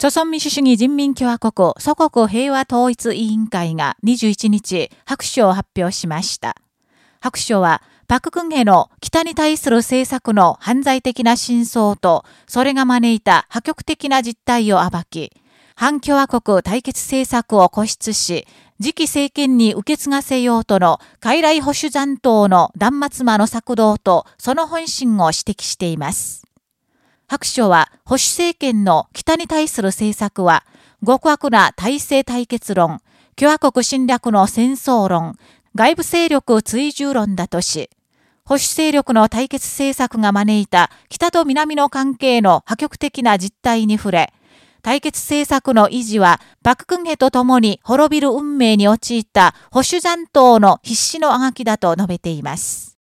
朝鮮民主主義人民共和国祖国平和統一委員会が21日、白書を発表しました。白書は、パククンヘの北に対する政策の犯罪的な真相と、それが招いた破局的な実態を暴き、反共和国対決政策を固執し、次期政権に受け継がせようとの傀儡保守残党の断末魔の策動とその本心を指摘しています。白書は保守政権の北に対する政策は、極悪な体制対決論、共和国侵略の戦争論、外部勢力追従論だとし、保守勢力の対決政策が招いた北と南の関係の破局的な実態に触れ、対決政策の維持は、パククンヘと共に滅びる運命に陥った保守残党の必死のあがきだと述べています。